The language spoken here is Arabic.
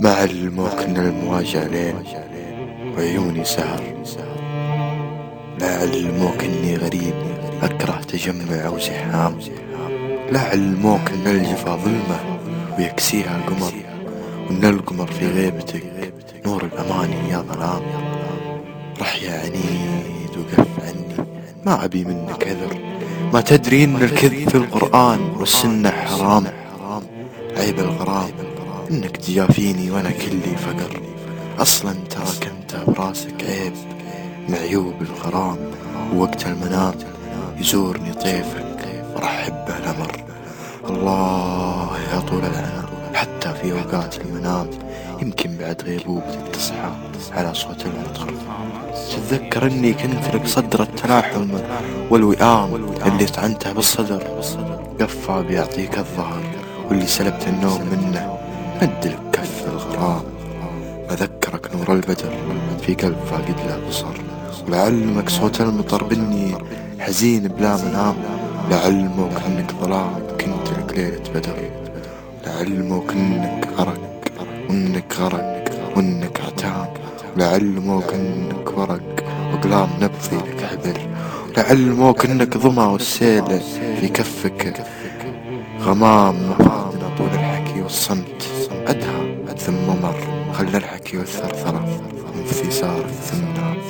لعلمك ان المواجهة ليل وعيوني سهر لعلموك اني غريب أكره تجمع وزحام. لعلموك ان الجفا ظلمة ويكسيها قمر وان القمر في غيبتك نور الاماني يا ظلام. رح يا عنيد وقف عني ما أبي منك عذر. ما تدري إن الكذب في القرآن والسنة حرام. عيب الغرام. إنك تجافيني وأنا كلي فقر. أصلا تراك أنت براسك عيب. معيوب الغرام ووقت المنام يزورني طيفك. ورحب به الامر الله يا طول العناء حتى في أوقات المنام يمكن بعد غيبوبتك تصحى على صوت المطر. تتذكر إني كنت لك صدر التلاحم والوئام اللي طعنته بالصدر. قفى بيعطيك الظهر واللي سلبت النوم منه. مد لك كف الغرام أذكرك نور البدر في قلب فاقد له بصر. ولعلمك صوت المطر بني حزين بلا منام. لعلمك أنك ظلام كنت لك ليلة بدر. لعلمك أنك غرق وانك غرق وانك عتام لعلموك أنك ورق وقلام نبضي لك حبر. لعلموك أنك ظمأ والسيل في كفك. غمام مفادنا طول الحكي والصمت. ثم مر. خلى الحكي والثرثرة. من في صار ثم